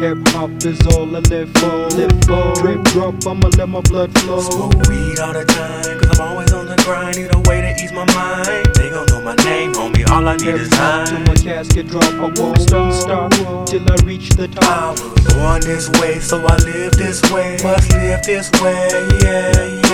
Hip hop is all I live for. Live for. Drip drop, I'ma let my blood flow. Smoke weed all the time, cause I'm always on the grind. Need a way to ease my mind. They gon' know my name, homie. All I need Hip is time. till my casket drop. I won't stop, stop till I reach the top. I was born this way, so I live this way. Must live this way, yeah, yeah.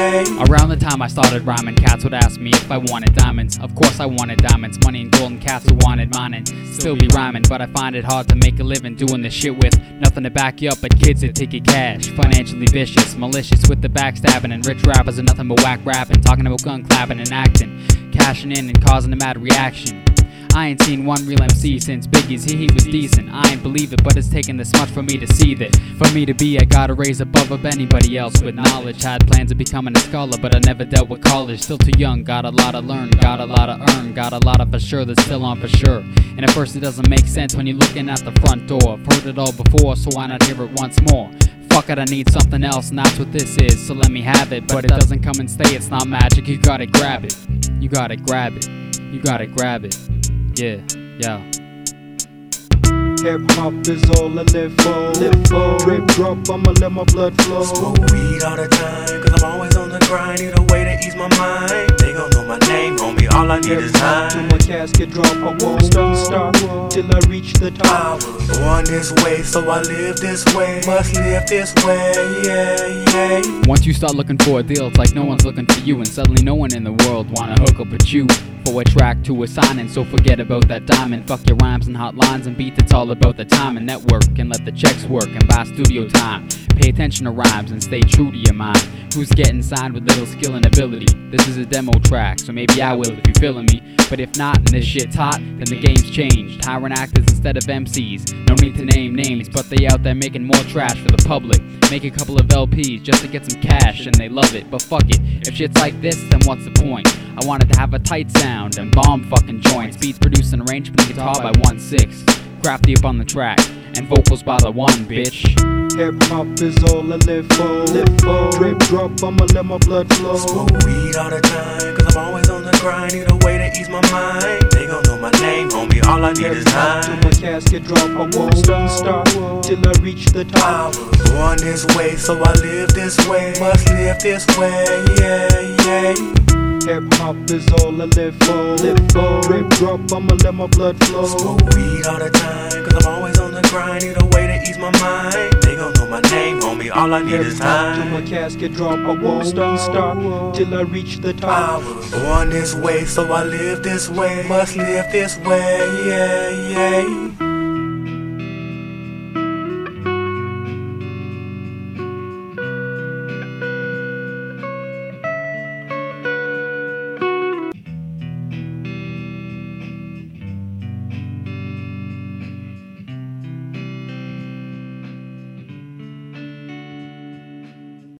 Around the time I started rhyming, cats would ask me if I wanted diamonds. Of course I wanted diamonds, money and gold and cats who wanted mine and still be rhyming. But I find it hard to make a living doing this shit with nothing to back you up but kids that take your cash. Financially vicious, malicious with the backstabbing and rich rappers are nothing but whack rapping, talking about gun clapping and acting, cashing in and causing a mad reaction. I ain't seen one real MC since Biggie's he, he was decent. I ain't believe it, but it's taken this much for me to see that. For me to be, I gotta raise above of anybody else with knowledge. Had plans of becoming a scholar, but I never dealt with college. Still too young, got a lot to learn, got a lot to earn, got a lot of for sure that's still on for sure. And at first it doesn't make sense when you're looking at the front door. I've heard it all before, so why not hear it once more? Fuck it, I need something else, and that's what this is, so let me have it. But it doesn't come and stay, it's not magic, you gotta grab it. You gotta grab it. You gotta grab it. Yeah, yeah. Hip hop is all I live for. Live for. Drip drop, I'ma let my blood flow. Smoke weed all the time, cause I'm always on the grind. Need a way to ease my mind. They gon' know my name, homie. All I need Hip is hop till time. my casket drop. I won't stop, stop till I reach the I top. was born this way, so I live this way. Must live this way, yeah, yeah. Once you start looking for a deal, it's like no one's looking for you, and suddenly no one in the world wanna hook up with you. For a track to assign, and so forget about that diamond. Fuck your rhymes and hot lines and beats, it's all about the time and network, and let the checks work and buy studio time. Pay attention to rhymes and stay true to your mind. Who's getting signed with little skill and ability? This is a demo track, so maybe I will if you're feeling me. But if not, and this shit's hot, then the game's changed. Hiring actors instead of MCs. No need to name names, but they out there making more trash for the public. Make a couple of LPs just to get some cash, and they love it. But fuck it, if shit's like this, then what's the point? I wanted to have a tight sound and bomb fucking joints. Beats produced and arranged with guitar by OneSixx. Crafty up on the track, and vocals by the one, bitch. Hip hop is all I live for. Live for. Drip drop, I'ma let my blood flow. Smoke weed all the time, cause I'm always on the grind. Need a way to ease my mind. They gon' know my name, homie. All I need is Hip hop till my casket drop. I won't stop, stop till I reach the top. I top. was born this way, so I live this way. Must live this way, yeah, yeah. Hip hop is all I live for. Live for. Drip drop, I'ma let my blood flow. Smoke weed all the time, cause I'm always on the grind. Need a way to ease my mind. They gon' know my name, homie. All I need is time. till my casket drop. I won't stop, stop till I reach the top. I was born this way, so I live this way. Must live this way, yeah, yeah.